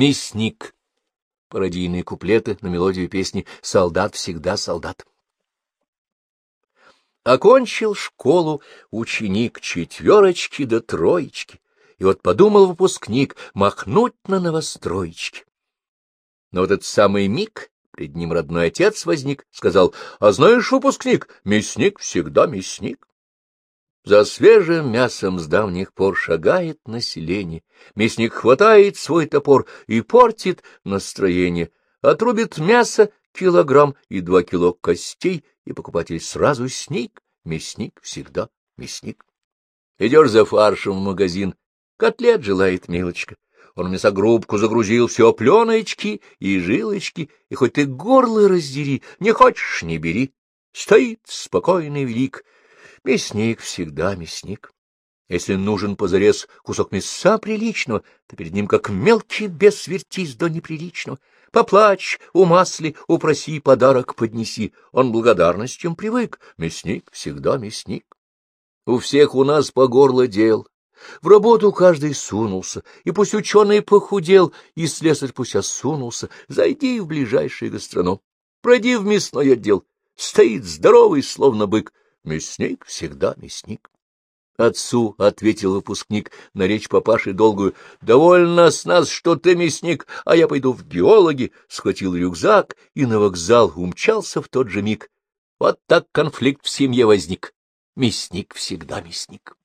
Мясник. Пародийные куплеты на мелодию песни «Солдат всегда солдат». Окончил школу ученик четверочки до троечки, и вот подумал выпускник махнуть на новостроечки. Но вот этот самый миг пред ним родной отец возник, сказал, а знаешь, выпускник, мясник всегда мясник. За свежим мясом с давних пор шагает население. Мясник хватает свой топор и портит настроение. Отрубит мясо килограмм и два кило костей, и покупатель сразу сник. Мясник всегда мясник. Идешь за фаршем в магазин, котлет желает милочка. Он мясогрубку загрузил все пленочки и жилочки, и хоть ты горло раздери, не хочешь — не бери. Стоит спокойный велик, Мясник всегда мясник. Если нужен позарез кусок мяса приличного, то перед ним как мелкий бес вертись до неприличного. Поплачь, умасли, упроси, подарок поднеси. Он благодарностью привык. Мясник всегда мясник. У всех у нас по горло дел. В работу каждый сунулся, и пусть ученый похудел, и слесарь пусть осунулся. Зайди в ближайший гастроном, пройди в мясной отдел. Стоит здоровый, словно бык, Мясник всегда мясник. Отцу ответил выпускник на речь папаши долгую. — Довольно с нас, что ты мясник, а я пойду в геологи. Схватил рюкзак и на вокзал умчался в тот же миг. Вот так конфликт в семье возник. Мясник всегда мясник.